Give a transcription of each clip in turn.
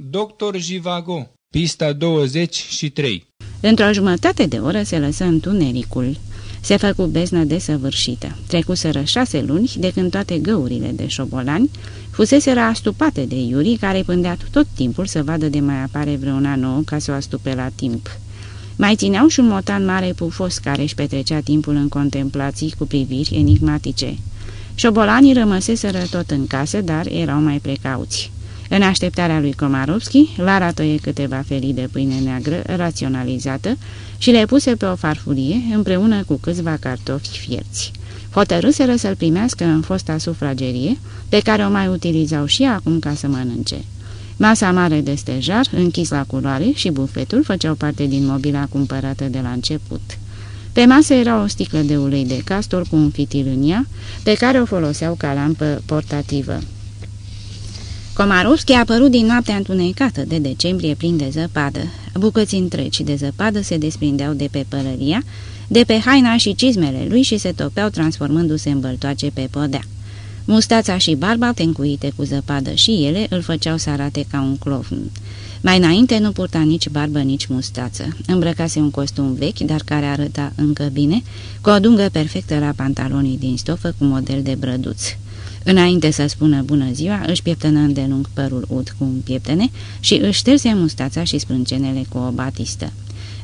Doctor Jivago, pista 23 Într-o jumătate de oră se lăsă întunericul. Se făcu beznă desăvârșită. Trecuseră șase luni de când toate găurile de șobolani fuseseră astupate de Iuri, care pândea tot timpul să vadă de mai apare vreuna nouă ca să o astupe la timp. Mai țineau și un motan mare pufos care își petrecea timpul în contemplații cu priviri enigmatice. Șobolanii rămăseseră tot în casă, dar erau mai precauți. În așteptarea lui Komarovski, Lara tăie câteva felii de pâine neagră raționalizată și le puse pe o farfurie împreună cu câțiva cartofi fierți. Hotărâseră să-l primească în fosta sufragerie, pe care o mai utilizau și acum ca să mănânce. Masa mare de stejar, închis la culoare și bufetul făceau parte din mobila cumpărată de la început. Pe masă era o sticlă de ulei de castor cu un fitil în ea, pe care o foloseau ca lampă portativă. Komarovski a apărut din noaptea întunecată de decembrie plin de zăpadă. Bucăți întregi de zăpadă se desprindeau de pe pălăria, de pe haina și cizmele lui și se topeau transformându-se în băltoace pe podea. Mustața și barba, tencuite cu zăpadă și ele, îl făceau să arate ca un clovn. Mai înainte nu purta nici barbă, nici mustață. Îmbrăcase un costum vechi, dar care arăta încă bine, cu o dungă perfectă la pantalonii din stofă cu model de brăduț. Înainte să spună bună ziua, își pieptănă îndelung părul ud cu un pieptene și își șterse mustața și sprâncenele cu o batistă.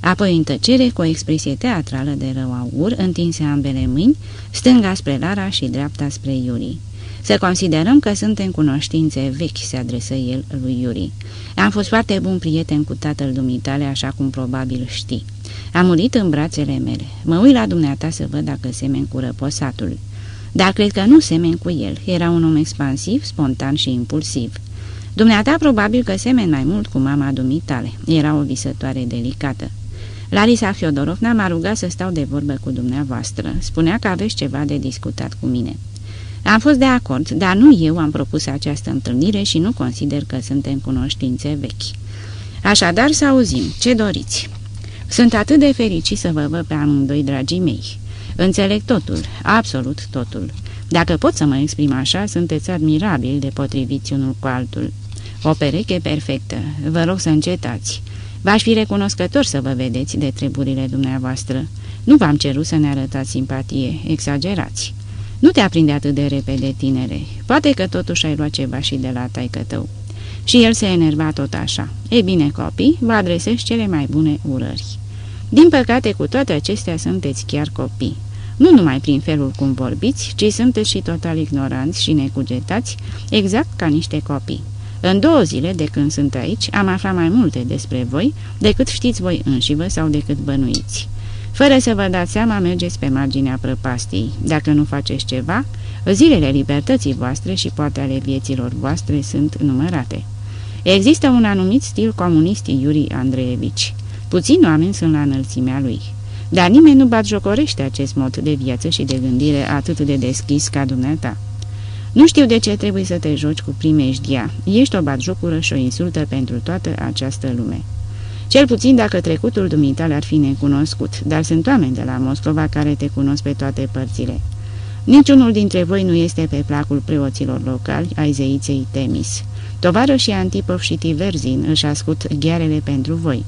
Apoi în tăcere, cu o expresie teatrală de rău augur, întinse ambele mâini, stânga spre Lara și dreapta spre Iuri. Să considerăm că suntem cunoștințe vechi, se adresă el lui Iuri. Am fost foarte bun prieten cu tatăl dumitale, așa cum probabil știi. Am murit în brațele mele. Mă uit la dumneata să văd dacă semen cu răposatul dar cred că nu semen cu el. Era un om expansiv, spontan și impulsiv. Dumneata probabil că semen mai mult cu mama dumitale. Era o visătoare delicată. Larisa Fiodorovna m-a rugat să stau de vorbă cu dumneavoastră. Spunea că aveți ceva de discutat cu mine. Am fost de acord, dar nu eu am propus această întâlnire și nu consider că suntem cunoștințe vechi. Așadar să auzim. Ce doriți? Sunt atât de fericit să vă văd pe amândoi, dragii mei. Înțeleg totul, absolut totul. Dacă pot să mă exprim așa, sunteți admirabil de potriviți unul cu altul. O pereche perfectă. Vă rog să încetați. V-aș fi recunoscător să vă vedeți de treburile dumneavoastră. Nu v-am cerut să ne arătați simpatie, exagerați. Nu te aprinde atât de repede, tinere. Poate că totuși ai luat ceva și de la taică tău. Și el se enerva tot așa. E bine, copii, vă adresez cele mai bune urări. Din păcate, cu toate acestea sunteți chiar copii. Nu numai prin felul cum vorbiți, ci sunteți și total ignoranți și necugetați, exact ca niște copii. În două zile de când sunt aici, am aflat mai multe despre voi decât știți voi înșivă sau decât bănuiți. Fără să vă dați seama, mergeți pe marginea prăpastiei. Dacă nu faceți ceva, zilele libertății voastre și poate ale vieților voastre sunt numărate. Există un anumit stil comunist Iuri Andreevici. Puțini oameni sunt la înălțimea lui. Dar nimeni nu batjocorește acest mod de viață și de gândire atât de deschis ca dumneata. Nu știu de ce trebuie să te joci cu primejdia. Ești o batjocură și o insultă pentru toată această lume. Cel puțin dacă trecutul dumitale ar fi necunoscut, dar sunt oameni de la Moscova care te cunosc pe toate părțile. Niciunul dintre voi nu este pe placul preoților locali ai zeiței Temis. Tovarășii Antipov și Tiverzin își ascut ghearele pentru voi.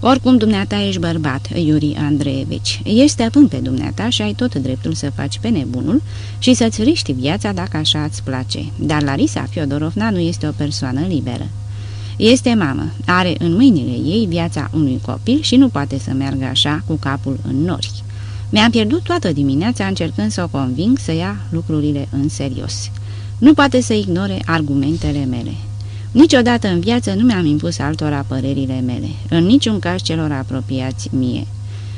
Oricum, dumneata ești bărbat, Iuri Andreevici. Ești stăpân pe dumneata și ai tot dreptul să faci pe nebunul și să-ți riști viața dacă așa îți place. Dar Larisa Fiodorovna nu este o persoană liberă. Este mamă, are în mâinile ei viața unui copil și nu poate să meargă așa cu capul în nori. Mi-am pierdut toată dimineața încercând să o conving să ia lucrurile în serios. Nu poate să ignore argumentele mele. Niciodată în viață nu mi-am impus altora părerile mele, în niciun caz celor apropiați mie.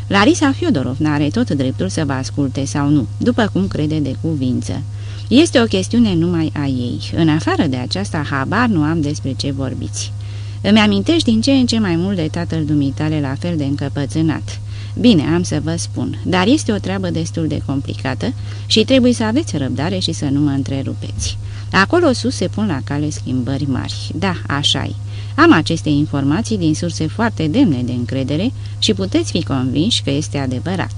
Larisa Fiodorovna are tot dreptul să vă asculte sau nu, după cum crede de cuvință. Este o chestiune numai a ei. În afară de aceasta, habar nu am despre ce vorbiți. Îmi amintești din ce în ce mai mult de tatăl dumitale la fel de încăpățânat. Bine, am să vă spun, dar este o treabă destul de complicată și trebuie să aveți răbdare și să nu mă întrerupeți. Acolo sus se pun la cale schimbări mari. Da, așa -i. Am aceste informații din surse foarte demne de încredere și puteți fi convinși că este adevărat.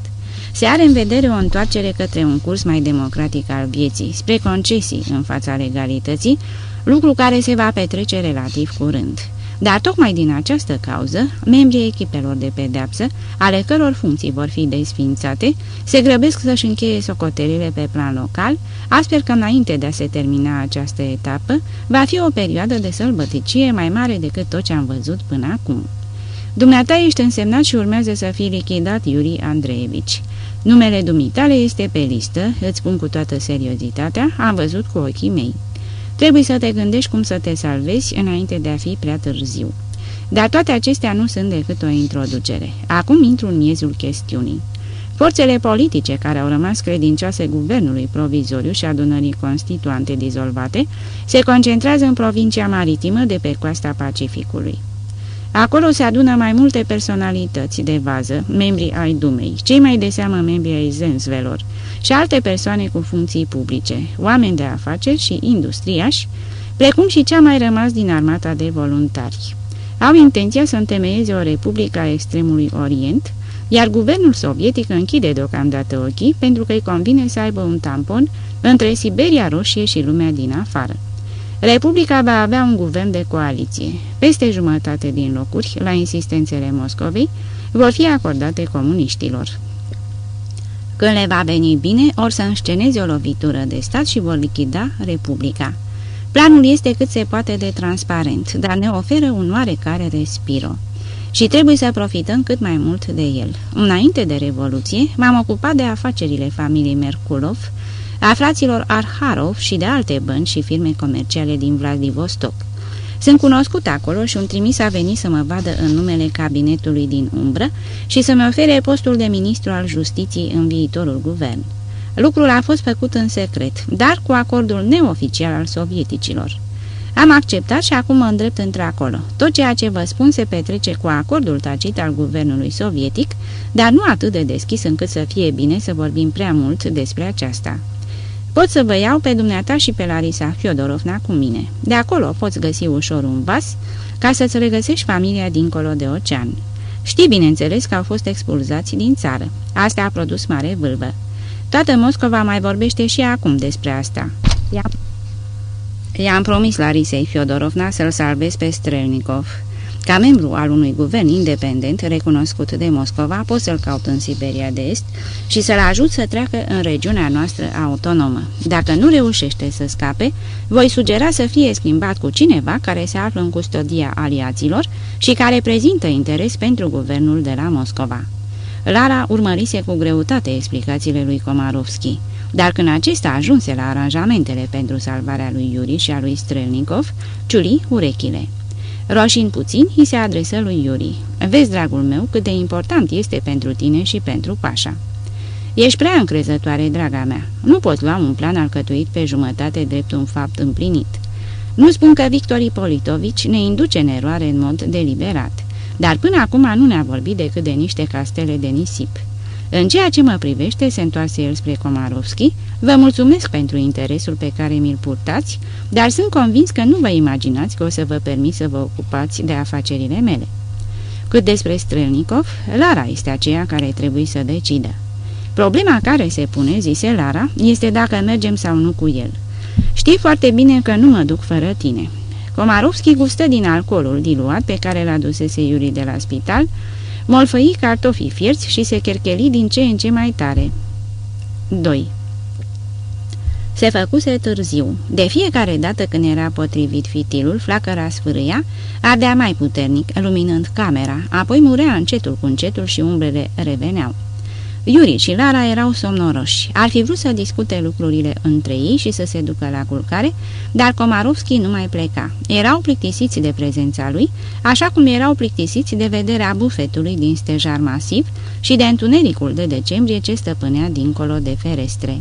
Se are în vedere o întoarcere către un curs mai democratic al vieții, spre concesii în fața legalității, lucru care se va petrece relativ curând. Dar tocmai din această cauză, membrii echipelor de pedeapsă, ale căror funcții vor fi desfințate, se grăbesc să-și încheie socotelile pe plan local, astfel că înainte de a se termina această etapă, va fi o perioadă de sălbăticie mai mare decât tot ce am văzut până acum. Dumneata ești însemnat și urmează să fii lichidat Iuri Andreevici. Numele dumitale este pe listă, îți spun cu toată seriozitatea, am văzut cu ochii mei. Trebuie să te gândești cum să te salvezi înainte de a fi prea târziu. Dar toate acestea nu sunt decât o introducere. Acum intru în miezul chestiunii. Forțele politice care au rămas credincioase guvernului provizoriu și adunării constituante dizolvate se concentrează în provincia maritimă de pe coasta Pacificului. Acolo se adună mai multe personalități de vază, membrii ai Dumei, cei mai de seamă membrii ai zensvelor și alte persoane cu funcții publice, oameni de afaceri și industriași, precum și cea mai rămas din armata de voluntari. Au intenția să întemeieze o republică a extremului Orient, iar guvernul sovietic închide deocamdată ochii pentru că îi convine să aibă un tampon între Siberia Roșie și lumea din afară. Republica va avea un guvern de coaliție. Peste jumătate din locuri, la insistențele Moscovei, vor fi acordate comuniștilor. Când le va veni bine, or să însceneze o lovitură de stat și vor lichida Republica. Planul este cât se poate de transparent, dar ne oferă un oarecare respiro. Și trebuie să profităm cât mai mult de el. Înainte de Revoluție, m-am ocupat de afacerile familiei Merkulov, a fraților Arharov și de alte bănci și firme comerciale din Vladivostok. Sunt cunoscut acolo și un trimis a venit să mă vadă în numele cabinetului din umbră și să-mi ofere postul de ministru al justiției în viitorul guvern. Lucrul a fost făcut în secret, dar cu acordul neoficial al sovieticilor. Am acceptat și acum mă îndrept într-acolo. Tot ceea ce vă spun se petrece cu acordul tacit al guvernului sovietic, dar nu atât de deschis încât să fie bine să vorbim prea mult despre aceasta. Pot să vă iau pe dumneata și pe Larisa Fiodorovna cu mine. De acolo poți găsi ușor un vas ca să-ți regăsești familia dincolo de ocean. Știi, bineînțeles, că au fost expulzați din țară. Asta a produs mare vâlvă. Toată Moscova mai vorbește și acum despre asta. I-am promis Larisei Fiodorovna să-l salvez pe Strelnikov. Ca membru al unui guvern independent recunoscut de Moscova, pot să-l caut în Siberia de Est și să-l ajut să treacă în regiunea noastră autonomă. Dacă nu reușește să scape, voi sugera să fie schimbat cu cineva care se află în custodia aliaților și care prezintă interes pentru guvernul de la Moscova. Lara urmărise cu greutate explicațiile lui Komarovski, dar când acesta ajunse la aranjamentele pentru salvarea lui Yuri și a lui Strelnikov, ciuli urechile. Roșind puțin, îi se adresă lui Iuri. Vezi, dragul meu, cât de important este pentru tine și pentru Pașa. Ești prea încrezătoare, draga mea. Nu poți lua un plan alcătuit pe jumătate drept un fapt împlinit. Nu spun că Victor Ipolitovici ne induce în eroare în mod deliberat, dar până acum nu ne-a vorbit decât de niște castele de nisip. În ceea ce mă privește, se întoarse el spre Komarovski, vă mulțumesc pentru interesul pe care mi-l purtați, dar sunt convins că nu vă imaginați că o să vă permit să vă ocupați de afacerile mele. Cât despre Strelnikov, Lara este aceea care trebuie să decidă. Problema care se pune, zise Lara, este dacă mergem sau nu cu el. Știi foarte bine că nu mă duc fără tine. Komarovski gustă din alcoolul diluat pe care l-a dusese Iuri de la spital, molfăi cartofii fierți și se chercheli din ce în ce mai tare. 2. Se făcuse târziu. De fiecare dată când era potrivit fitilul, flacăra sfârâia, ardea mai puternic, luminând camera, apoi murea încetul cu încetul și umbrele reveneau. Iuri și Lara erau somnoroși. Ar fi vrut să discute lucrurile între ei și să se ducă la culcare, dar Komarovski nu mai pleca. Erau plictisiți de prezența lui, așa cum erau plictisiți de vederea bufetului din stejar masiv și de întunericul de decembrie ce stăpânea dincolo de ferestre.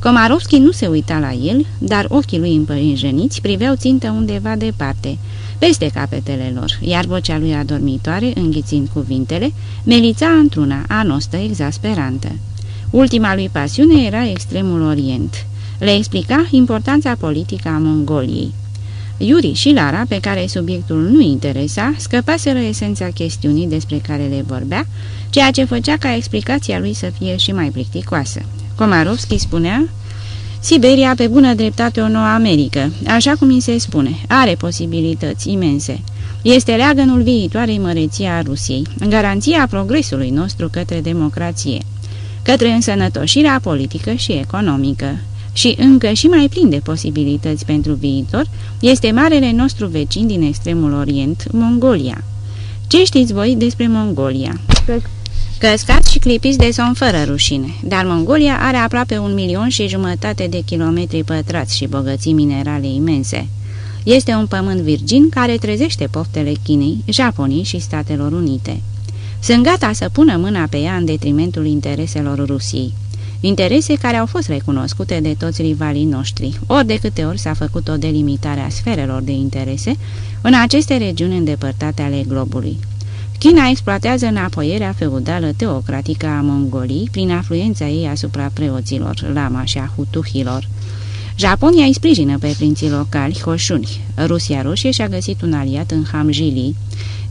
Komarovski nu se uita la el, dar ochii lui împărinjeniți priveau țintă undeva departe, peste capetele lor, iar vocea lui adormitoare, înghițind cuvintele, melița într-una anostă exasperantă. Ultima lui pasiune era extremul orient. Le explica importanța politică a Mongoliei. Iuri și Lara, pe care subiectul nu interesa, scăpaseră esența chestiunii despre care le vorbea, ceea ce făcea ca explicația lui să fie și mai plicticoasă. Komarovski spunea Siberia, pe bună dreptate, o nouă Americă, așa cum mi se spune, are posibilități imense. Este leagănul viitoarei măreții a Rusiei, garanția progresului nostru către democrație, către însănătoșirea politică și economică. Și încă și mai plin de posibilități pentru viitor este marele nostru vecin din extremul orient, Mongolia. Ce știți voi despre Mongolia? Căscați și clipiți de somn fără rușine, dar Mongolia are aproape un milion și jumătate de kilometri pătrați și bogății minerale imense. Este un pământ virgin care trezește poftele Chinei, Japoniei și Statelor Unite. Sunt gata să pună mâna pe ea în detrimentul intereselor Rusiei. Interese care au fost recunoscute de toți rivalii noștri, ori de câte ori s-a făcut o delimitare a sferelor de interese în aceste regiuni îndepărtate ale globului. China exploatează înapoierea feudală teocratică a Mongoliei prin afluența ei asupra preoților, lama și a hutuhilor. Japonia îi sprijină pe prinții locali, hoșuni. Rusia Roșie și-a găsit un aliat în Hamjili,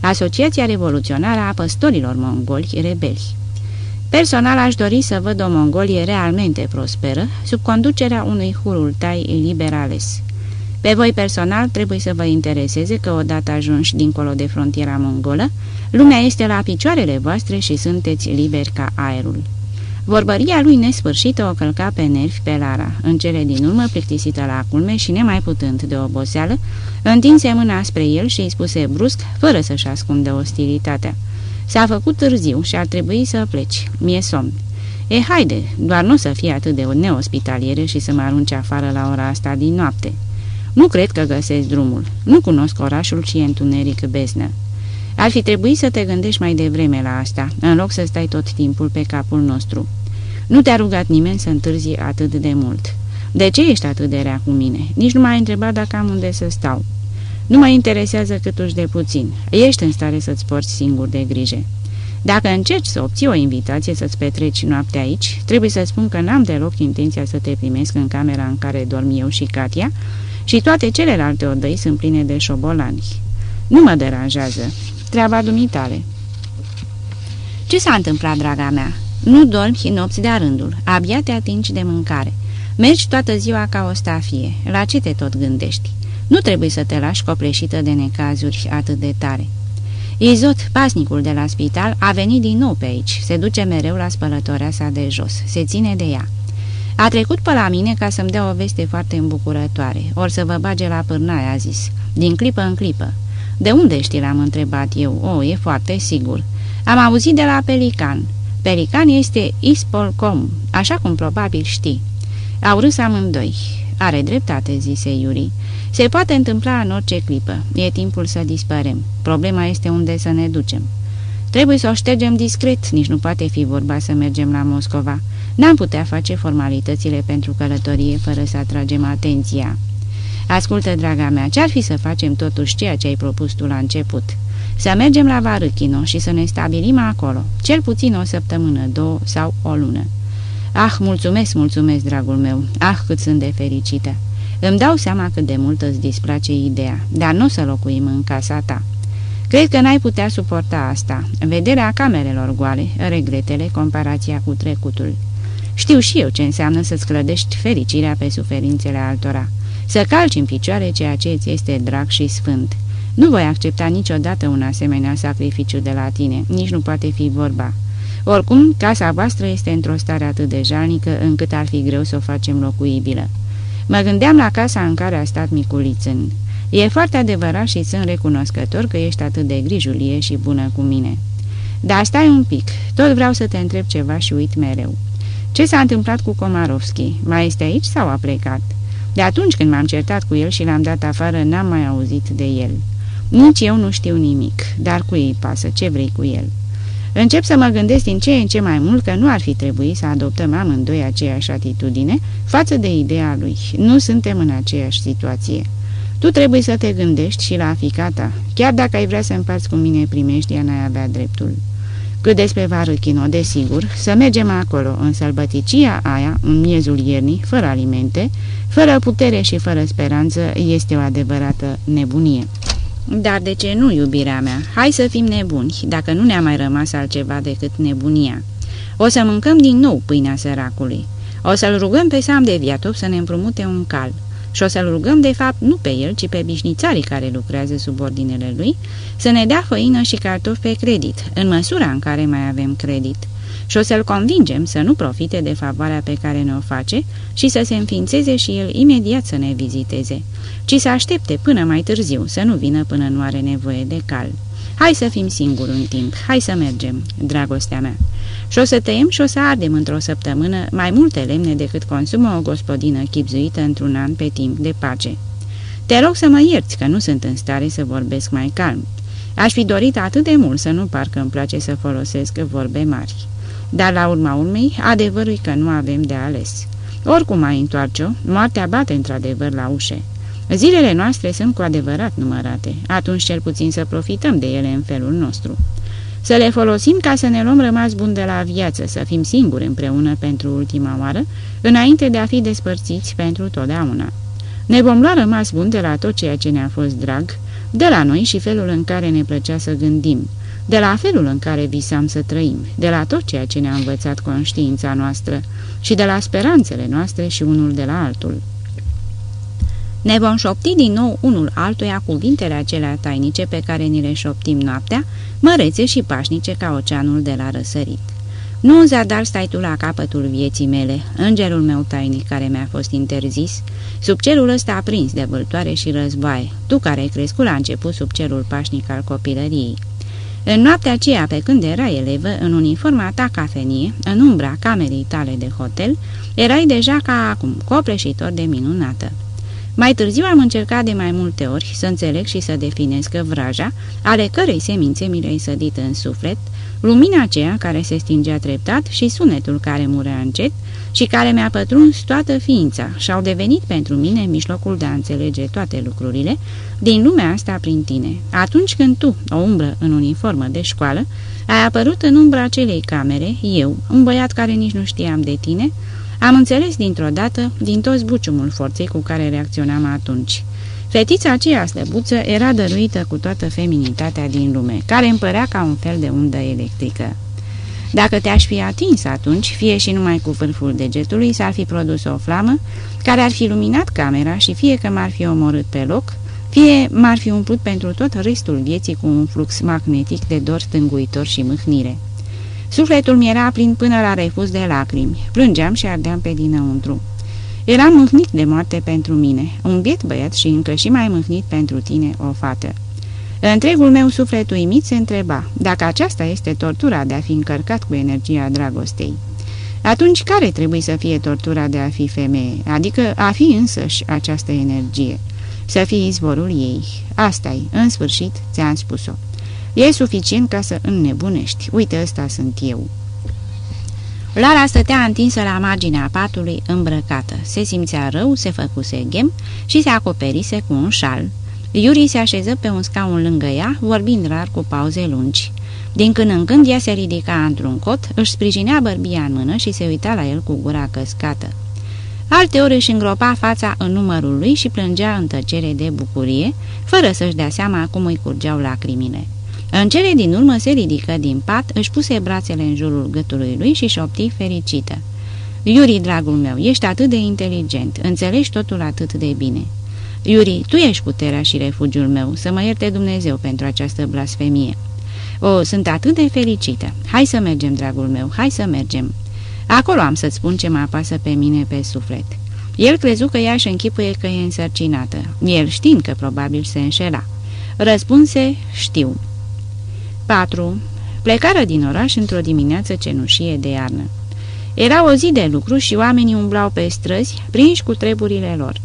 Asociația Revoluționară a Păstorilor Mongoli Rebeli. Personal aș dori să văd o Mongolie realmente prosperă, sub conducerea unui hurultai liberales. Pe voi personal trebuie să vă intereseze că odată ajunși dincolo de frontiera mongolă, lumea este la picioarele voastre și sunteți liberi ca aerul. Vorbăria lui nesfârșită o călca pe nervi pe Lara, în cele din urmă plictisită la culme și nemai putând de oboseală, întinse mâna spre el și îi spuse brusc, fără să-și ascundă ostilitatea. S-a făcut târziu și ar trebui să pleci. Mie somn. E, haide, doar nu să fie atât de neospitaliere și să mă arunce afară la ora asta din noapte. Nu cred că găsesc drumul. Nu cunosc orașul și e întuneric beznă. Ar fi trebuit să te gândești mai devreme la asta, în loc să stai tot timpul pe capul nostru. Nu te-a rugat nimeni să întârzi atât de mult. De ce ești atât de rea cu mine? Nici nu m-ai întrebat dacă am unde să stau. Nu mă interesează cât uși de puțin. Ești în stare să-ți porți singur de grijă. Dacă încerci să obții o invitație să-ți petreci noaptea aici, trebuie să spun că n-am deloc intenția să te primesc în camera în care dorm eu și Katia și toate celelalte odăi sunt pline de șobolani. Nu mă deranjează. Treaba dumitale. Ce s-a întâmplat, draga mea? Nu dormi nopți de-a rândul. Abia te atingi de mâncare. Mergi toată ziua ca o stafie. La ce te tot gândești? Nu trebuie să te lași copleșită de necazuri atât de tare. Izot, pasnicul de la spital, a venit din nou pe aici. Se duce mereu la spălătorea sa de jos. Se ține de ea. A trecut pe la mine ca să-mi dea o veste foarte îmbucurătoare. Or să vă bage la pârnaie, a zis. Din clipă în clipă. De unde știi, l-am întrebat eu. O, e foarte sigur. Am auzit de la Pelican. Pelican este Ispolcom, așa cum probabil știi. Au râs amândoi. Are dreptate, zise Iuri. Se poate întâmpla în orice clipă. E timpul să dispărem. Problema este unde să ne ducem. Trebuie să o ștergem discret, nici nu poate fi vorba să mergem la Moscova. N-am putea face formalitățile pentru călătorie fără să atragem atenția. Ascultă, draga mea, ce-ar fi să facem totuși ceea ce ai propus tu la început? Să mergem la Varâchino și să ne stabilim acolo, cel puțin o săptămână, două sau o lună. Ah, mulțumesc, mulțumesc, dragul meu, ah, cât sunt de fericită. Îmi dau seama cât de mult îți displace ideea, dar nu o să locuim în casa ta. Cred că n-ai putea suporta asta, vederea camerelor goale, regretele, comparația cu trecutul. Știu și eu ce înseamnă să-ți clădești fericirea pe suferințele altora, să calci în picioare ceea ce îți este drag și sfânt. Nu voi accepta niciodată un asemenea sacrificiu de la tine, nici nu poate fi vorba. Oricum, casa voastră este într-o stare atât de jalnică încât ar fi greu să o facem locuibilă. Mă gândeam la casa în care a stat miculițân. E foarte adevărat și sunt recunoscător că ești atât de grijulie și bună cu mine. Dar stai un pic, tot vreau să te întreb ceva și uit mereu. Ce s-a întâmplat cu Komarovski? Mai este aici sau a plecat? De atunci când m-am certat cu el și l-am dat afară, n-am mai auzit de el. Nici eu nu știu nimic, dar cu ei pasă, ce vrei cu el? Încep să mă gândesc din ce în ce mai mult că nu ar fi trebuit să adoptăm amândoi aceeași atitudine față de ideea lui. Nu suntem în aceeași situație. Tu trebuie să te gândești și la fica ta. Chiar dacă ai vrea să împarți cu mine primeștia, n-ai avea dreptul. Cât despre Varâchino, desigur, să mergem acolo, în sălbăticia aia, în miezul iernii, fără alimente, fără putere și fără speranță, este o adevărată nebunie. Dar de ce nu, iubirea mea? Hai să fim nebuni, dacă nu ne-a mai rămas altceva decât nebunia. O să mâncăm din nou pâinea săracului. O să-l rugăm pe Sam de Viatov să ne împrumute un cal. Și o să-l rugăm, de fapt, nu pe el, ci pe bișnițarii care lucrează sub ordinele lui, să ne dea făină și cartofi pe credit, în măsura în care mai avem credit. Și o să-l convingem să nu profite de favoarea pe care ne-o face și să se înființeze și el imediat să ne viziteze, ci să aștepte până mai târziu, să nu vină până nu are nevoie de cal. Hai să fim singuri un timp, hai să mergem, dragostea mea. Și o să tăiem și o să ardem într-o săptămână mai multe lemne decât consumă o gospodină chipzuită într-un an pe timp de pace. Te rog să mă ierți că nu sunt în stare să vorbesc mai calm. Aș fi dorit atât de mult să nu parcă îmi place să folosesc vorbe mari. Dar la urma urmei, adevărul că nu avem de ales. Oricum mai întoarce-o, moartea bate într-adevăr la ușe. Zilele noastre sunt cu adevărat numărate, atunci cel puțin să profităm de ele în felul nostru. Să le folosim ca să ne luăm rămas bun de la viață, să fim singuri împreună pentru ultima oară, înainte de a fi despărțiți pentru totdeauna. Ne vom lua rămas bun de la tot ceea ce ne-a fost drag, de la noi și felul în care ne plăcea să gândim, de la felul în care visam să trăim, de la tot ceea ce ne-a învățat conștiința noastră și de la speranțele noastre și unul de la altul. Ne vom șopti din nou unul altuia cuvintele acelea tainice pe care ni le șoptim noaptea, mărețe și pașnice ca oceanul de la răsărit. Nu în zadar stai tu la capătul vieții mele, îngerul meu tainic care mi-a fost interzis, sub cerul ăsta aprins de vâltoare și războaie, tu care ai crescut la început sub cerul pașnic al copilăriei. În noaptea aceea, pe când era elevă, în uniforma ta cafenie, în umbra camerei tale de hotel, erai deja ca acum, copleșitor de minunată. Mai târziu am încercat de mai multe ori să înțeleg și să definesc vraja, ale cărei semințe mi le-ai sădit în suflet, lumina aceea care se stingea treptat și sunetul care murea încet și care mi-a pătruns toată ființa și au devenit pentru mine mijlocul de a înțelege toate lucrurile din lumea asta prin tine. Atunci când tu, o umbră în uniformă de școală, ai apărut în umbra acelei camere, eu, un băiat care nici nu știam de tine, am înțeles dintr-o dată, din toți buciumul forței cu care reacționam atunci. Fetița aceea slăbuță era dăruită cu toată feminitatea din lume, care împărea ca un fel de undă electrică. Dacă te-aș fi atins atunci, fie și numai cu vârful degetului, s-ar fi produs o flamă care ar fi luminat camera și fie că m-ar fi omorât pe loc, fie m-ar fi umplut pentru tot restul vieții cu un flux magnetic de dor stânguitor și mâhnire. Sufletul mi era plin până la refuz de lacrimi. Plângeam și ardeam pe dinăuntru. Eram mâhnit de moarte pentru mine, un biet băiat și încă și mai mâhnit pentru tine, o fată. Întregul meu suflet uimit se întreba dacă aceasta este tortura de a fi încărcat cu energia dragostei. Atunci care trebuie să fie tortura de a fi femeie, adică a fi însăși această energie? Să fii izvorul ei. Asta-i, în sfârșit, ți-am spus-o. E suficient ca să înnebunești. Uite, ăsta sunt eu." Lara stătea întinsă la marginea patului, îmbrăcată. Se simțea rău, se făcuse ghem și se acoperise cu un șal. Iuri se așeză pe un scaun lângă ea, vorbind rar cu pauze lungi. Din când în când ea se ridica într-un cot, își sprijinea bărbia în mână și se uita la el cu gura căscată. Alteori își îngropa fața în numărul lui și plângea în tăcere de bucurie, fără să-și dea seama cum îi curgeau lacrimile. În cele din urmă se ridică din pat, își puse brațele în jurul gâtului lui și șopti fericită. Iuri, dragul meu, ești atât de inteligent, înțelegi totul atât de bine. Iuri, tu ești puterea și refugiul meu, să mă ierte Dumnezeu pentru această blasfemie. O, sunt atât de fericită. Hai să mergem, dragul meu, hai să mergem. Acolo am să-ți spun ce mă apasă pe mine pe suflet. El crezu că ea își închipuie că e însărcinată. El știind că probabil se înșela. Răspunse, știu. 4. Plecară din oraș într-o dimineață cenușie de iarnă. Era o zi de lucru și oamenii umblau pe străzi, prinși cu treburile lor.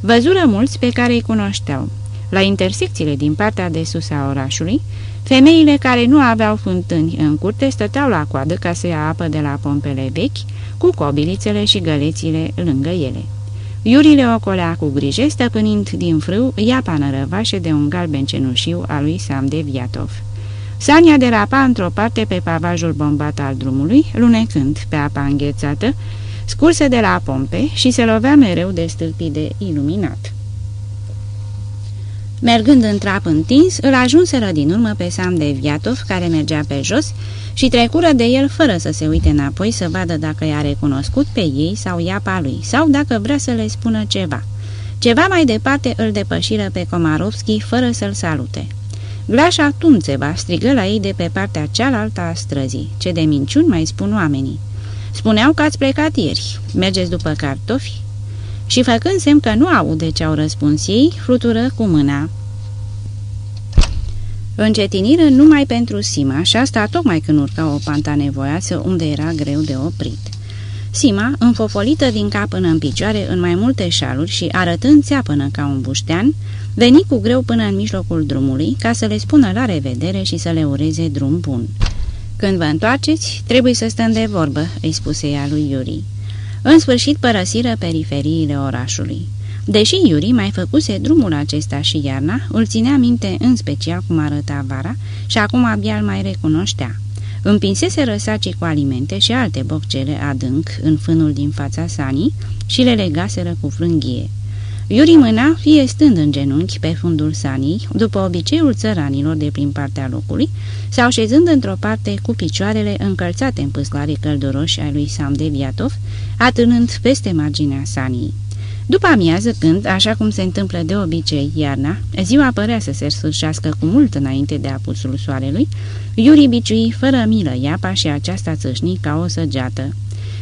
Văzură mulți pe care îi cunoșteau. La intersecțiile din partea de sus a orașului, femeile care nu aveau fântâni în curte stăteau la coadă ca să ia apă de la pompele vechi, cu cobilițele și gălețile lângă ele. Iurile ocolea cu grijă, stăpânind din frâu iapa nărăvașă de un galben cenușiu al lui Sam de Viatov. Sania derapa într-o parte pe pavajul bombat al drumului, lunecând pe apa înghețată, scurse de la pompe și se lovea mereu de stâlpii de iluminat. Mergând în trap întins, îl ajunseră din urmă pe Sam de Viatov, care mergea pe jos, și trecură de el fără să se uite înapoi să vadă dacă i-a recunoscut pe ei sau iapa lui, sau dacă vrea să le spună ceva. Ceva mai departe îl depășiră pe Komarovski fără să-l salute. Glașa Tunțeva strigă la ei de pe partea cealaltă a străzii. Ce de minciuni mai spun oamenii. Spuneau că ați plecat ieri. Mergeți după cartofi? Și făcând semn că nu aude ce au răspuns ei, flutură cu mâna. Încetiniră numai pentru Sima și asta tocmai când urca o panta nevoiasă unde era greu de oprit. Sima, înfofolită din cap până în picioare în mai multe șaluri și arătând țeapănă ca un buștean, veni cu greu până în mijlocul drumului ca să le spună la revedere și să le ureze drum bun. Când vă întoarceți, trebuie să stăm de vorbă," îi spuse ea lui Iuri. În sfârșit părăsiră periferiile orașului. Deși Iuri mai făcuse drumul acesta și iarna, îl ținea minte în special cum arăta vara și acum abia îl mai recunoștea. Împinsese răsacii cu alimente și alte boccele adânc în fânul din fața sanii și le legaseră cu frânghie. Iuri mâna, fie stând în genunchi pe fundul sanii, după obiceiul țăranilor de prin partea locului, sau șezând într-o parte cu picioarele încălțate în pâslare călduroși ai lui Sam de Viatov, atârnând peste marginea sanii. După amiază, când, așa cum se întâmplă de obicei iarna, ziua părea să se sfârșească cu mult înainte de apusul soarelui, Iuri biciui fără milă iapa și aceasta țâșni ca o săgeată.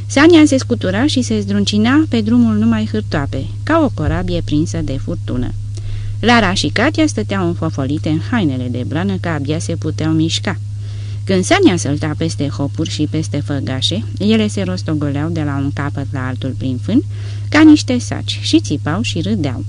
Sania se scutura și se zdruncina pe drumul numai hârtoape, ca o corabie prinsă de furtună. Lara și Katia stăteau înfofolite în hainele de blană că abia se puteau mișca. Când Sania sălta peste hopuri și peste făgașe, ele se rostogoleau de la un capăt la altul prin fân, ca niște saci, și țipau și râdeau.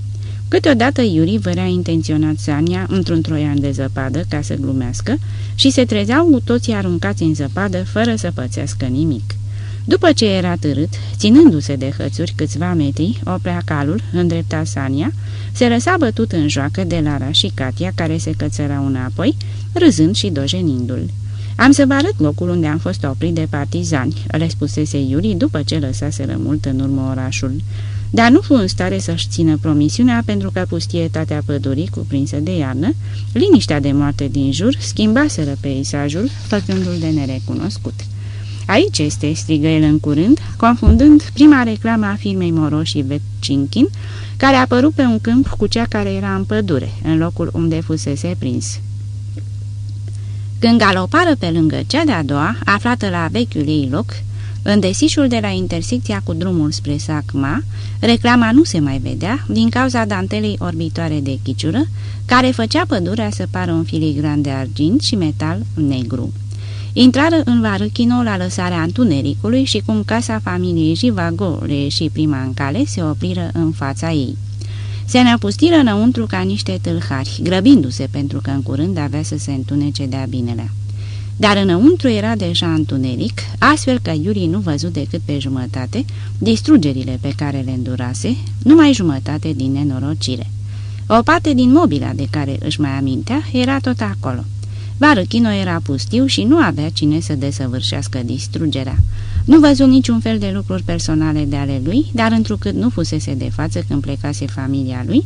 Câteodată Iuri vărea intenționat Sania într-un troian de zăpadă ca să glumească și se trezeau cu toții aruncați în zăpadă fără să pățească nimic. După ce era târât, ținându-se de hățuri câțiva metri, oprea calul, îndrepta Sania, se lăsa bătut în joacă de Lara și Katia, care se cățărau înapoi, râzând și dojenindu-l. Am să vă arăt locul unde am fost oprit de partizani," le spusese Iuri după ce lăsaseră mult în urmă orașul. Dar nu fu în stare să-și țină promisiunea pentru că pustietatea pădurii cuprinsă de iarnă, liniștea de moarte din jur, schimbaseră peisajul, făcându-l de nerecunoscut. Aici este," strigă el în curând, confundând prima reclamă a firmei Moroș și Vetcinkin, care a apărut pe un câmp cu cea care era în pădure, în locul unde fusese prins. Când galopară pe lângă cea de-a doua, aflată la vechiul ei loc, în desișul de la intersecția cu drumul spre Sacma, reclama nu se mai vedea din cauza dantelei orbitoare de chiciură, care făcea pădurea să pară un filigran de argint și metal negru. Intrară în Varâchino la lăsarea întunericului și cum casa familiei Jivago le și prima în cale, se opriră în fața ei. Se năpustiră înăuntru ca niște tâlhari, grăbindu-se pentru că în curând avea să se întunece de-a binelea. Dar înăuntru era deja întuneric, astfel că Iuri nu văzut decât pe jumătate distrugerile pe care le îndurase, numai jumătate din nenorocire. O parte din mobila de care își mai amintea era tot acolo. Varăchino era pustiu și nu avea cine să desăvârșească distrugerea. Nu văzut niciun fel de lucruri personale de ale lui, dar întrucât nu fusese de față când plecase familia lui,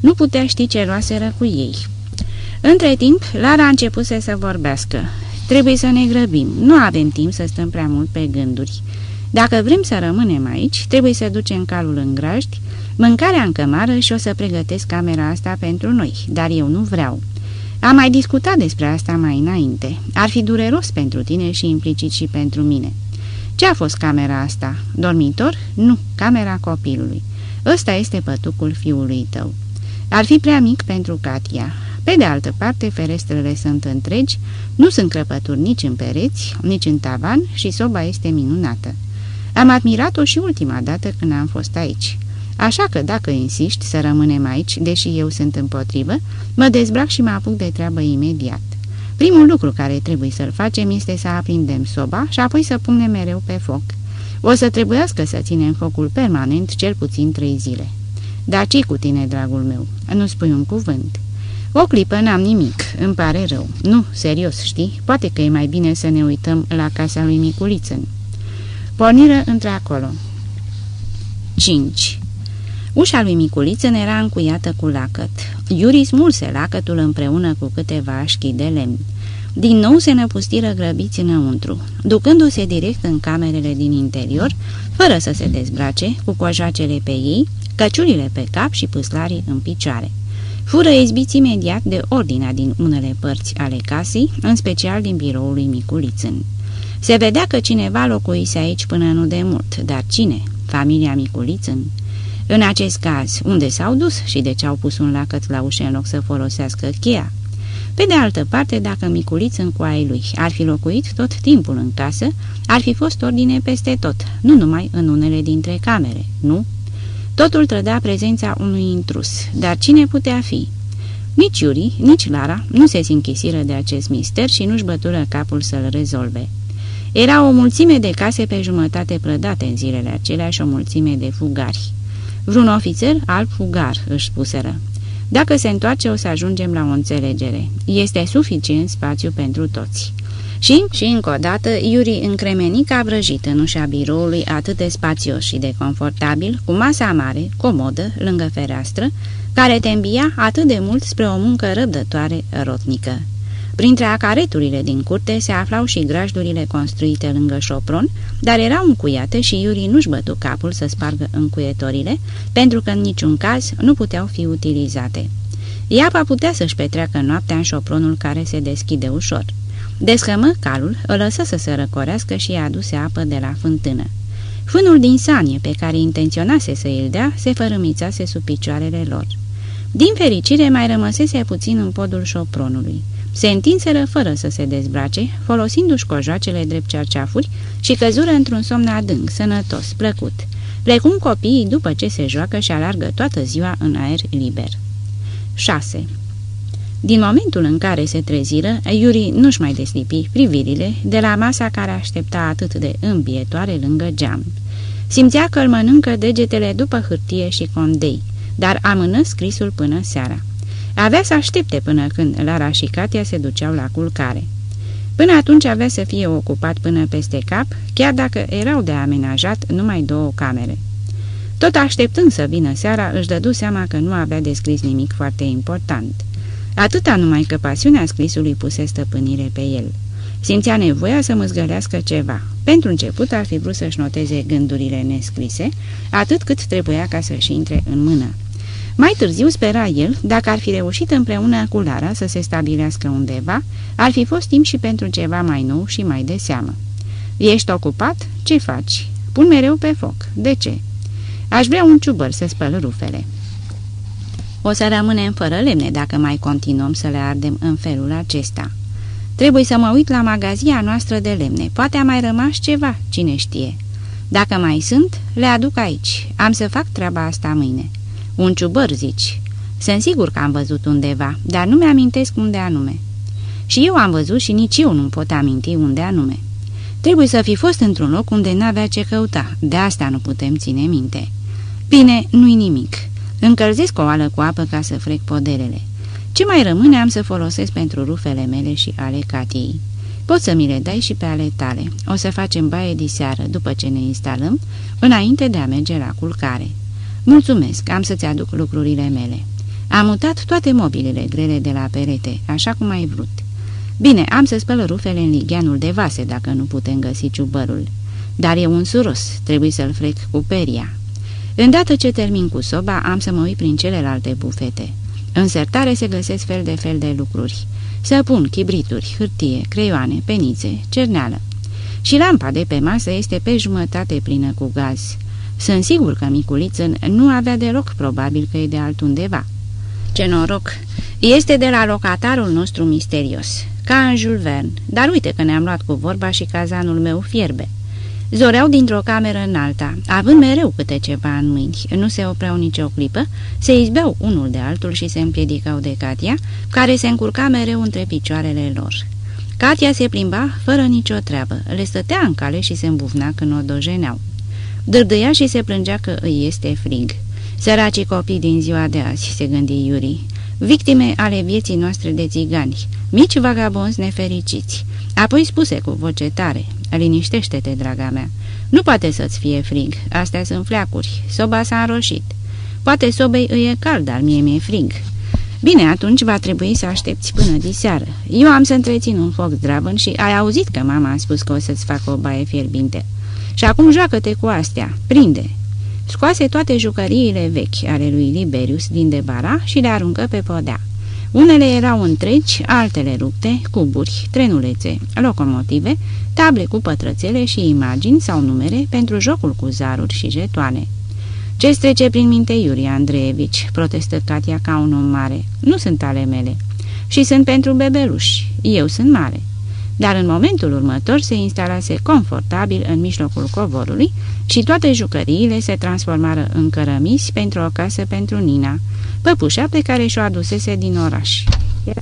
nu putea ști ce luaseră cu ei. Între timp, Lara a început să vorbească. Trebuie să ne grăbim, nu avem timp să stăm prea mult pe gânduri. Dacă vrem să rămânem aici, trebuie să ducem calul în grajdi, mâncarea în cămară și o să pregătesc camera asta pentru noi, dar eu nu vreau. Am mai discutat despre asta mai înainte. Ar fi dureros pentru tine și implicit și pentru mine. Ce a fost camera asta? Dormitor? Nu, camera copilului. Ăsta este pătucul fiului tău. Ar fi prea mic pentru Katia. Pe de altă parte, ferestrele sunt întregi, nu sunt crăpături nici în pereți, nici în tavan și soba este minunată. Am admirat-o și ultima dată când am fost aici. Așa că dacă insiști să rămânem aici, deși eu sunt împotrivă, mă dezbrac și mă apuc de treabă imediat. Primul lucru care trebuie să-l facem este să aprindem soba și apoi să punem mereu pe foc. O să trebuiască să ținem focul permanent cel puțin trei zile. Dar ce cu tine, dragul meu? Nu spui un cuvânt. O clipă n-am nimic, îmi pare rău. Nu, serios, știi? Poate că e mai bine să ne uităm la casa lui Miculițân. Porniră între acolo. 5. Ușa lui Miculițân era încuiată cu lacăt. Iuri smulse lacătul împreună cu câteva așchi de lemn. Din nou se năpustiră grăbiți înăuntru, ducându-se direct în camerele din interior, fără să se dezbrace, cu coajacele pe ei, căciulile pe cap și păslarii în picioare. Fură izbiți imediat de ordinea din unele părți ale casei, în special din biroul lui Miculițân. Se vedea că cineva locuise aici până nu de mult, dar cine? Familia Miculițân? În acest caz, unde s-au dus și de ce au pus un lacăt la ușă în loc să folosească cheia? Pe de altă parte, dacă Miculițân cu ai lui ar fi locuit tot timpul în casă, ar fi fost ordine peste tot, nu numai în unele dintre camere, nu? Totul trădea prezența unui intrus, dar cine putea fi? Nici Iuri, nici Lara nu se sinchisiră de acest mister și nu-și bătură capul să-l rezolve. Era o mulțime de case pe jumătate prădate în zilele acelea și o mulțime de fugari. Vreun ofițer alb fugar, își spuseră. Dacă se întoarce, o să ajungem la o înțelegere. Este suficient spațiu pentru toți. Și, și încă o dată, Iuri încremeni ca vrăjit în ușa biroului atât de spațios și de confortabil, cu masa mare, comodă, lângă fereastră, care te îmbia atât de mult spre o muncă răbdătoare, rotnică. Printre acareturile din curte se aflau și grajdurile construite lângă șopron, dar erau încuiate și Iuri nu-și bătu capul să spargă încuietorile, pentru că în niciun caz nu puteau fi utilizate. Iapa putea să-și petreacă noaptea în șopronul care se deschide ușor. Deschămă calul, îl lăsă să se răcorească și i-a aduse apă de la fântână. Fânul din sanie pe care intenționase să îl dea se fărâmițase sub picioarele lor. Din fericire mai rămăsese puțin în podul șopronului. Se întinseră fără să se dezbrace, folosindu-și cojoacele drept cerceafuri și căzură într-un somn adânc, sănătos, plăcut, precum copiii după ce se joacă și alargă toată ziua în aer liber. 6. Din momentul în care se treziră, Iuri nu-și mai deslipi privirile de la masa care aștepta atât de îmbietoare lângă geam. Simțea că îl mănâncă degetele după hârtie și condei, dar amână scrisul până seara. Avea să aștepte până când Lara și Katia se duceau la culcare. Până atunci avea să fie ocupat până peste cap, chiar dacă erau de amenajat numai două camere. Tot așteptând să vină seara, își dădu seama că nu avea descris nimic foarte important. Atâta numai că pasiunea scrisului puse stăpânire pe el. Simțea nevoia să măzgălească ceva. Pentru început ar fi vrut să-și noteze gândurile nescrise, atât cât trebuia ca să-și intre în mână. Mai târziu spera el, dacă ar fi reușit împreună cu Lara să se stabilească undeva, ar fi fost timp și pentru ceva mai nou și mai de seamă. Ești ocupat? Ce faci? Pun mereu pe foc. De ce? Aș vrea un ciubăr să spăl rufele. O să rămânem fără lemne dacă mai continuăm să le ardem în felul acesta. Trebuie să mă uit la magazia noastră de lemne. Poate a mai rămas ceva, cine știe. Dacă mai sunt, le aduc aici. Am să fac treaba asta mâine. Un ciubăr, zici. Sunt sigur că am văzut undeva, dar nu mi-amintesc unde anume. Și eu am văzut și nici eu nu pot aminti unde anume. Trebuie să fi fost într-un loc unde n-avea ce căuta, de asta nu putem ține minte. Bine, nu-i nimic. Încălzesc o oală cu apă ca să frec podelele. Ce mai rămâne am să folosesc pentru rufele mele și ale Catiei. Poți să mi le dai și pe ale tale. O să facem baie diseară după ce ne instalăm, înainte de a merge la culcare. Mulțumesc, am să-ți aduc lucrurile mele. Am mutat toate mobilele grele de la perete, așa cum ai vrut. Bine, am să spăl rufele în ligheanul de vase dacă nu putem găsi ciubărul. Dar e un suros, trebuie să-l frec cu peria. Îndată ce termin cu soba, am să mă uit prin celelalte bufete. În sertare se găsesc fel de fel de lucruri. Să pun chibrituri, hârtie, creioane, penițe, cerneală. Și lampa de pe masă este pe jumătate plină cu gaz. Sunt sigur că miculiță nu avea deloc probabil că e de altundeva. Ce noroc! Este de la locatarul nostru misterios, ca în Jules Verne, dar uite că ne-am luat cu vorba și cazanul meu fierbe. Zoreau dintr-o cameră în alta, având mereu câte ceva în mâini, nu se opreau nicio clipă, se izbeau unul de altul și se împiedicau de Katia, care se încurca mereu între picioarele lor. Katia se plimba fără nicio treabă, le stătea în cale și se îmbufna când o dojeneau. Dârdâia și se plângea că îi este frig. Săracii copii din ziua de azi, se gândi Iuri, victime ale vieții noastre de țigani, mici vagabonzi nefericiți. Apoi spuse cu voce tare, liniștește-te, draga mea, nu poate să-ți fie frig, astea sunt fleacuri, soba s-a înroșit. Poate sobei îi e cald, dar mie mi-e frig. Bine, atunci va trebui să aștepți până diseară. Eu am să întrețin un foc zdravăn și ai auzit că mama a spus că o să-ți facă o baie fierbinte. Și acum joacă-te cu astea, prinde!" Scoase toate jucăriile vechi ale lui Liberius din debara și le aruncă pe podea. Unele erau întregi, altele rupte, cuburi, trenulețe, locomotive, table cu pătrățele și imagini sau numere pentru jocul cu zaruri și jetoane. ce trece prin minte Iuria Andreevici?" protestă Katia ca un om mare. Nu sunt ale mele. Și sunt pentru bebeluși. Eu sunt mare." Dar în momentul următor se instalase confortabil în mijlocul covorului și toate jucăriile se transformară în cărămisi pentru o casă pentru Nina, păpușa pe care și-o adusese din oraș.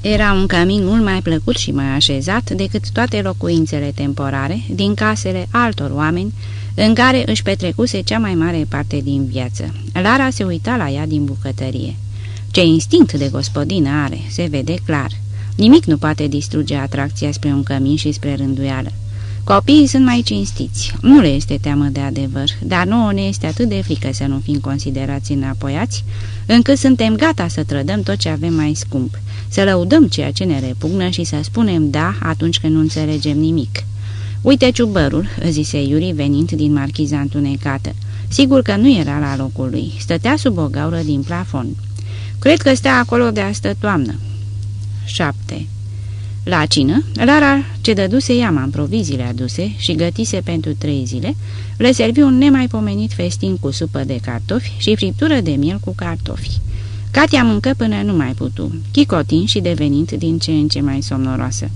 Era un camin mult mai plăcut și mai așezat decât toate locuințele temporare din casele altor oameni în care își petrecuse cea mai mare parte din viață. Lara se uita la ea din bucătărie. Ce instinct de gospodină are, se vede clar. Nimic nu poate distruge atracția spre un cămin și spre rânduială. Copiii sunt mai cinstiți, nu le este teamă de adevăr, dar nouă ne este atât de frică să nu fim considerați înapoiați, încât suntem gata să trădăm tot ce avem mai scump, să lăudăm ceea ce ne repugnă și să spunem da atunci când nu înțelegem nimic. Uite ciubărul, zise Iuri venind din marchiza întunecată. Sigur că nu era la locul lui, stătea sub o gaură din plafon. Cred că stea acolo de astă toamnă. 7. La cină, Lara, ce dăduse Iama în proviziile aduse și gătise pentru trei zile, le servi un nemaipomenit festin cu supă de cartofi și friptură de miel cu cartofi. Katia mâncă până nu mai putu, chicotin și devenind din ce în ce mai somnoroasă.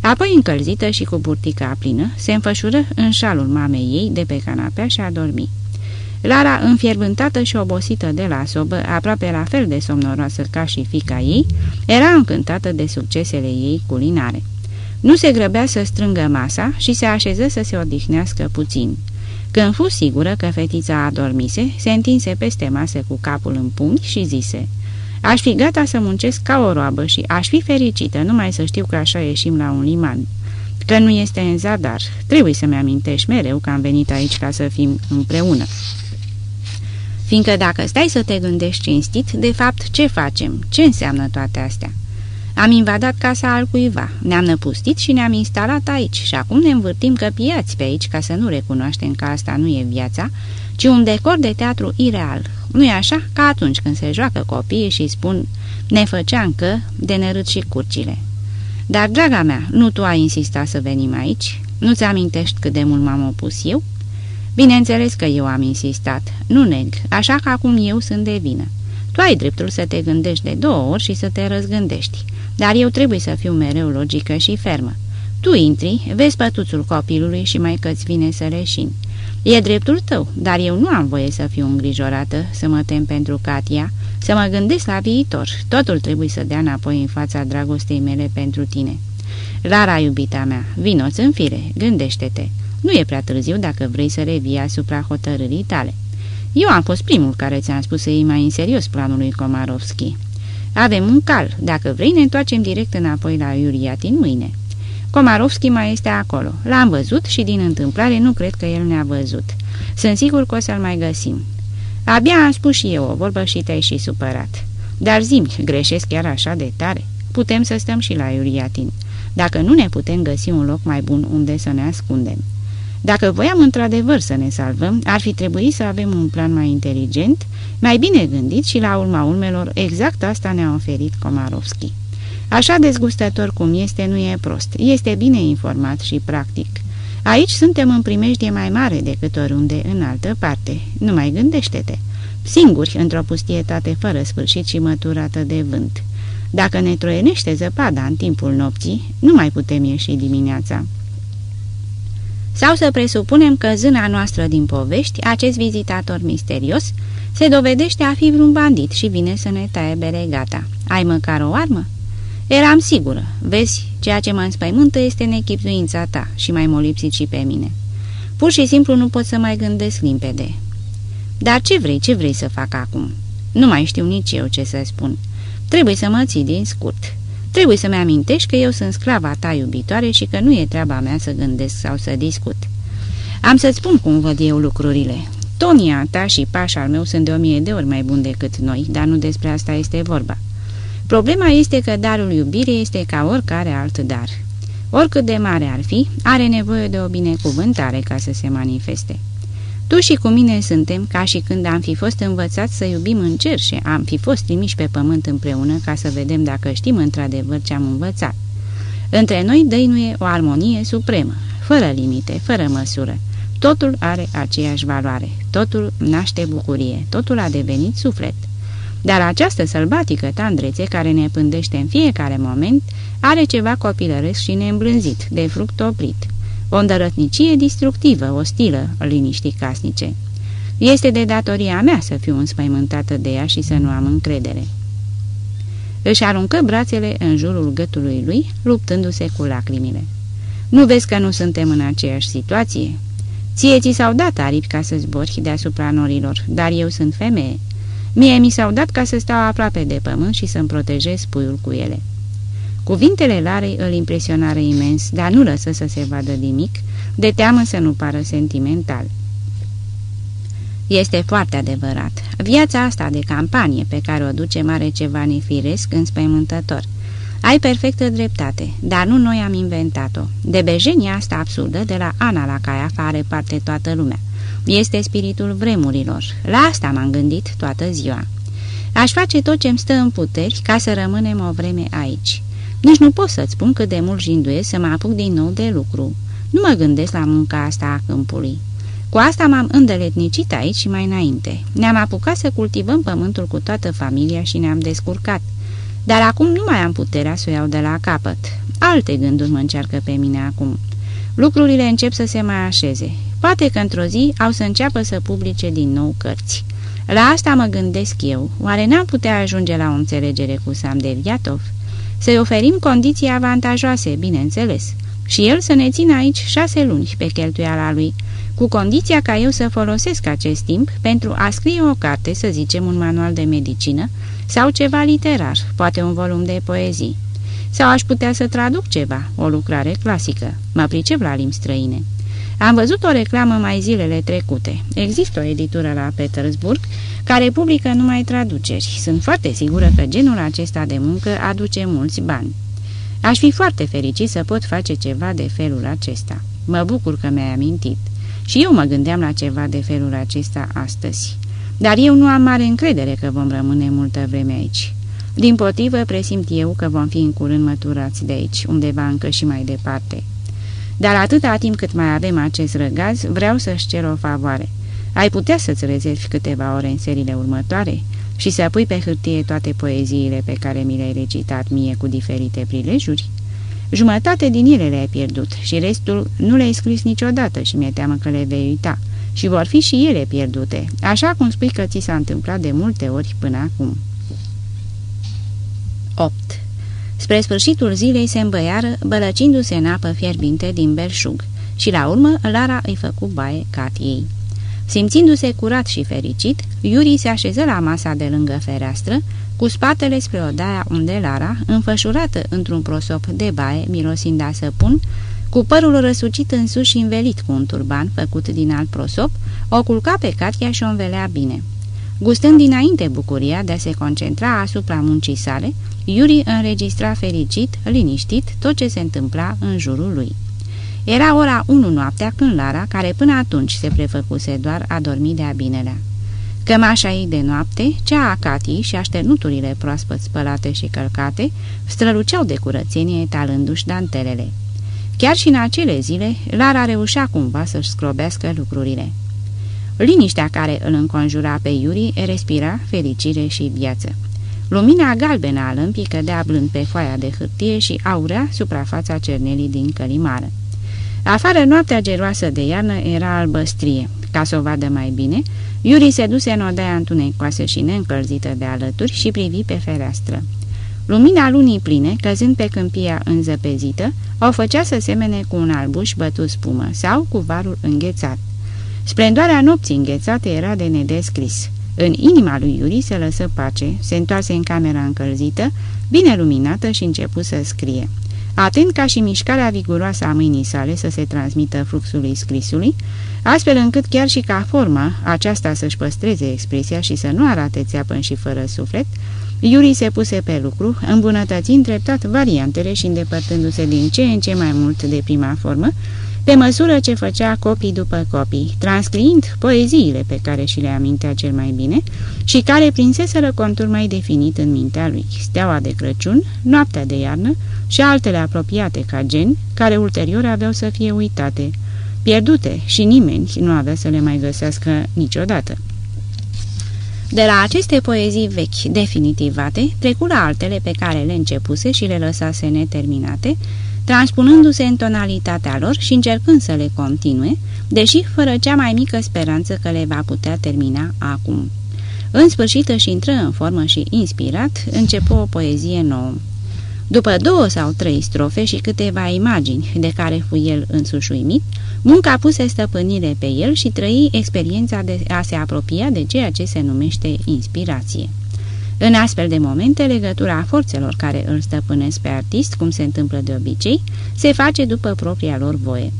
Apoi, încălzită și cu burtica plină, se înfășură în șalul mamei ei de pe canapea și a dormit. Lara, înfierbântată și obosită de la sobă, aproape la fel de somnoroasă ca și fica ei, era încântată de succesele ei culinare. Nu se grăbea să strângă masa și se așeză să se odihnească puțin. Când fu sigură că fetița adormise, se întinse peste masă cu capul în pumni și zise Aș fi gata să muncesc ca o roabă și aș fi fericită numai să știu că așa ieșim la un liman. Că nu este în zadar. Trebuie să-mi amintești mereu că am venit aici ca să fim împreună fiindcă dacă stai să te gândești cinstit, de fapt, ce facem? Ce înseamnă toate astea? Am invadat casa al cuiva, ne-am năpustit și ne-am instalat aici și acum ne învârtim căpiați pe aici ca să nu recunoaștem că asta nu e viața, ci un decor de teatru ireal. nu e așa ca atunci când se joacă copiii și spun ne făcea încă de nerât și curcile. Dar, draga mea, nu tu ai insistat să venim aici? Nu-ți amintești cât de mult m-am opus eu?" Bineînțeles că eu am insistat, nu neg, așa că acum eu sunt de vină. Tu ai dreptul să te gândești de două ori și să te răzgândești, dar eu trebuie să fiu mereu logică și fermă. Tu intri, vezi pătuțul copilului și mai că-ți vine să leșini. E dreptul tău, dar eu nu am voie să fiu îngrijorată, să mă tem pentru Katia, să mă gândesc la viitor. Totul trebuie să dea înapoi în fața dragostei mele pentru tine. Lara, iubita mea, vinoți în fire, gândește-te. Nu e prea târziu dacă vrei să revii asupra hotărârii tale. Eu am fost primul care ți-am spus să iei mai în serios planul lui Komarovski. Avem un cal. Dacă vrei, ne întoarcem direct înapoi la Iuriatin mâine. Komarovski mai este acolo. L-am văzut și din întâmplare nu cred că el ne-a văzut. Sunt sigur că o să-l mai găsim. Abia am spus și eu o vorbă și te-ai și supărat. Dar zimi, greșesc chiar așa de tare. Putem să stăm și la Iuriatin. Dacă nu ne putem găsi un loc mai bun unde să ne ascundem. Dacă voiam într-adevăr să ne salvăm, ar fi trebuit să avem un plan mai inteligent, mai bine gândit și la urma urmelor exact asta ne-a oferit Komarovski. Așa dezgustător cum este, nu e prost. Este bine informat și practic. Aici suntem în primejdie mai mare decât oriunde în altă parte. Nu mai gândește-te. Singuri, într-o pustietate fără sfârșit și măturată de vânt. Dacă ne troienește zăpada în timpul nopții, nu mai putem ieși dimineața. Sau să presupunem că zâna noastră din povești, acest vizitator misterios, se dovedește a fi vreun bandit și vine să ne taie beregata. Ai măcar o armă? Eram sigură. Vezi, ceea ce mă înspăimântă este nechipzuința ta și mai molipsit și pe mine. Pur și simplu nu pot să mai gândesc limpede. Dar ce vrei, ce vrei să fac acum? Nu mai știu nici eu ce să spun. Trebuie să mă ții din scurt. Trebuie să-mi amintești că eu sunt sclava ta iubitoare și că nu e treaba mea să gândesc sau să discut. Am să-ți spun cum văd eu lucrurile. Tonia ta și pașa al meu sunt de o mie de ori mai buni decât noi, dar nu despre asta este vorba. Problema este că darul iubirii este ca oricare alt dar. Oricât de mare ar fi, are nevoie de o binecuvântare ca să se manifeste. Tu și cu mine suntem ca și când am fi fost învățați să iubim în cer și am fi fost trimiși pe pământ împreună ca să vedem dacă știm într-adevăr ce am învățat. Între noi dăinuie o armonie supremă, fără limite, fără măsură. Totul are aceeași valoare, totul naște bucurie, totul a devenit suflet. Dar această sălbatică tandrețe care ne pândește în fiecare moment are ceva copilăresc și neîmblânzit, de fruct oprit. O îndărătnicie distructivă, ostilă, liniștii casnice. Este de datoria mea să fiu înspăimântată de ea și să nu am încredere. Își aruncă brațele în jurul gâtului lui, luptându-se cu lacrimile. Nu vezi că nu suntem în aceeași situație? Ție ți s-au dat aripi ca să zbori deasupra norilor, dar eu sunt femeie. Mie mi s-au dat ca să stau aproape de pământ și să-mi protejez puiul cu ele. Cuvintele Larei îl impresionară imens, dar nu lăsă să se vadă nimic, de teamă să nu pară sentimental. Este foarte adevărat. Viața asta de campanie pe care o duce are ceva nefiresc înspăimântător. Ai perfectă dreptate, dar nu noi am inventat-o. De bejenia asta absurdă de la Ana la Caiafa are parte toată lumea. Este spiritul vremurilor. La asta m-am gândit toată ziua. Aș face tot ce-mi stă în puteri ca să rămânem o vreme aici. Nici nu pot să-ți spun cât de mult jinduiesc să mă apuc din nou de lucru. Nu mă gândesc la munca asta a câmpului. Cu asta m-am îndeletnicit aici și mai înainte. Ne-am apucat să cultivăm pământul cu toată familia și ne-am descurcat. Dar acum nu mai am puterea să o iau de la capăt. Alte gânduri mă încearcă pe mine acum. Lucrurile încep să se mai așeze. Poate că într-o zi au să înceapă să publice din nou cărți. La asta mă gândesc eu. Oare n-am putea ajunge la o înțelegere cu Sam Deviatov? Să-i oferim condiții avantajoase, bineînțeles, și el să ne țină aici șase luni pe cheltuiala lui, cu condiția ca eu să folosesc acest timp pentru a scrie o carte, să zicem un manual de medicină, sau ceva literar, poate un volum de poezii. Sau aș putea să traduc ceva, o lucrare clasică. Mă pricep la limbi străine. Am văzut o reclamă mai zilele trecute. Există o editură la Petersburg care publică numai traduceri. Sunt foarte sigură că genul acesta de muncă aduce mulți bani. Aș fi foarte fericit să pot face ceva de felul acesta. Mă bucur că mi-ai amintit. Și eu mă gândeam la ceva de felul acesta astăzi. Dar eu nu am mare încredere că vom rămâne multă vreme aici. Din potrivă, presimt eu că vom fi în curând măturați de aici, undeva încă și mai departe. Dar atâta timp cât mai avem acest răgaz, vreau să-și cer o favoare. Ai putea să-ți rezervi câteva ore în seriile următoare și să pui pe hârtie toate poeziile pe care mi le-ai recitat mie cu diferite prilejuri? Jumătate din ele le-ai pierdut și restul nu le-ai scris niciodată și mi-e teamă că le vei uita. Și vor fi și ele pierdute, așa cum spui că ți s-a întâmplat de multe ori până acum. 8. Spre sfârșitul zilei se îmbăiară, bălăcindu-se în apă fierbinte din belșug și la urmă Lara îi făcu baie Catiei. Simțindu-se curat și fericit, Iuri se așeză la masa de lângă fereastră, cu spatele spre odaia unde Lara, înfășurată într-un prosop de baie, mirosind a săpun, cu părul răsucit în sus și învelit cu un turban făcut din alt prosop, o culca pe Katia și o învelea bine. Gustând dinainte bucuria de a se concentra asupra muncii sale, Iuri înregistra fericit, liniștit, tot ce se întâmpla în jurul lui. Era ora 1 noaptea când Lara, care până atunci se prefăcuse doar a dormi de-a binelea. Cămașa ei de noapte, cea a Catii și așternuturile proaspăt spălate și călcate străluceau de curățenie etalându-și dantelele. Chiar și în acele zile, Lara reușea cumva să-și scrobească lucrurile. Liniștea care îl înconjura pe Iuri respira fericire și viață. Lumina galbenă a lămpii cădea blând pe foaia de hârtie și aurea suprafața cernelii din călimară. Afară noaptea geroasă de iarnă era albăstrie. Ca să o vadă mai bine, Iuri se duse în odaia întunecoasă și neîncălzită de alături și privi pe fereastră. Lumina lunii pline, căzând pe câmpia înzăpezită, o făcea să semene cu un albuș bătut spumă sau cu varul înghețat. Splendoarea nopții înghețate era de nedescris. În inima lui Iuri se lăsă pace, se întoarse în camera încălzită, bine luminată și început să scrie. atent ca și mișcarea viguroasă a mâinii sale să se transmită fluxului scrisului, astfel încât chiar și ca forma aceasta să-și păstreze expresia și să nu arate țeapăn și fără suflet, Iuri se puse pe lucru, îmbunătățind treptat variantele și îndepărtându-se din ce în ce mai mult de prima formă, pe măsură ce făcea copii după copii, transcriind poeziile pe care și le amintea cel mai bine și care prinseseră contur mai definit în mintea lui, Steaua de Crăciun, Noaptea de iarnă și altele apropiate ca gen, care ulterior aveau să fie uitate, pierdute și nimeni nu avea să le mai găsească niciodată. De la aceste poezii vechi definitivate, trecu la altele pe care le începuse și le lăsase neterminate, transpunându-se în tonalitatea lor și încercând să le continue, deși fără cea mai mică speranță că le va putea termina acum. În sfârșit își intră în formă și, inspirat, începu o poezie nouă. După două sau trei strofe și câteva imagini de care fu el însuși uimit, munca puse stăpânire pe el și trăi experiența de a se apropia de ceea ce se numește inspirație. În astfel de momente, legătura forțelor care îl stăpânesc pe artist, cum se întâmplă de obicei, se face după propria lor voie.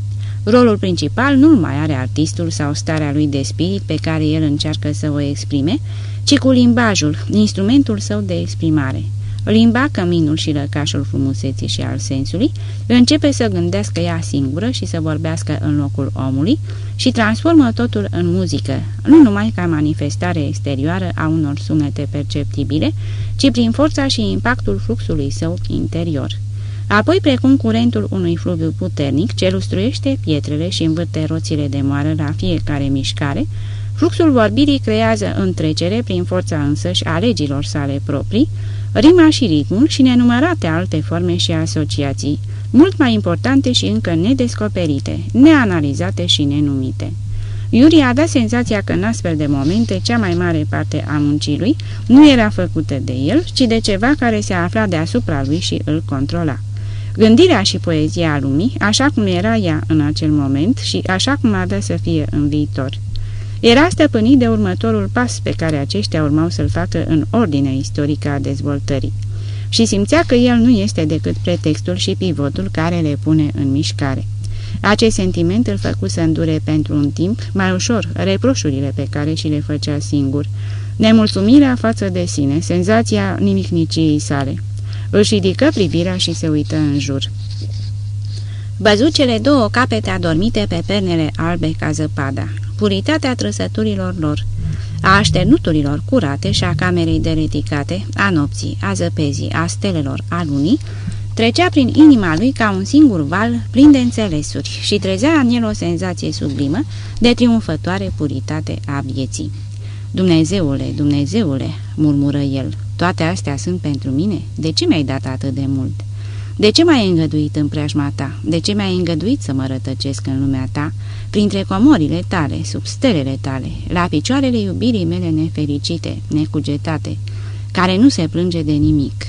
Rolul principal nu mai are artistul sau starea lui de spirit pe care el încearcă să o exprime, ci cu limbajul, instrumentul său de exprimare. Limba, căminul și lăcașul frumuseții și al sensului, începe să gândească ea singură și să vorbească în locul omului și transformă totul în muzică, nu numai ca manifestare exterioară a unor sunete perceptibile, ci prin forța și impactul fluxului său interior. Apoi, precum curentul unui fluviu puternic ce lustruiește pietrele și învârte roțile de moară la fiecare mișcare, fluxul vorbirii creează întrecere prin forța însăși a legilor sale proprii, rima și ritmul și nenumărate alte forme și asociații, mult mai importante și încă nedescoperite, neanalizate și nenumite. Iuri avea senzația că în astfel de momente cea mai mare parte a muncii lui nu era făcută de el, ci de ceva care se afla deasupra lui și îl controla. Gândirea și poezia lumii, așa cum era ea în acel moment și așa cum avea să fie în viitor. Era stăpânit de următorul pas pe care aceștia urmau să-l facă în ordinea istorică a dezvoltării și simțea că el nu este decât pretextul și pivotul care le pune în mișcare. Acest sentiment îl făcu să îndure pentru un timp mai ușor reproșurile pe care și le făcea singur, nemulțumirea față de sine, senzația nimicniciei sale. Își ridică privirea și se uită în jur. Văzu cele două capete adormite pe pernele albe ca zăpada puritatea trăsăturilor lor, a așternuturilor curate și a camerei dereticate, a nopții, a zăpezii, a stelelor, a lunii, trecea prin inima lui ca un singur val plin de înțelesuri și trezea în el o senzație sublimă de triumfătoare puritate a vieții. Dumnezeule, Dumnezeule, murmură el, toate astea sunt pentru mine? De ce mi-ai dat atât de mult?" De ce m-ai îngăduit în preajma ta? De ce mi-ai îngăduit să mă rătăcesc în lumea ta, printre comorile tale, sub stelele tale, la picioarele iubirii mele nefericite, necugetate, care nu se plânge de nimic?"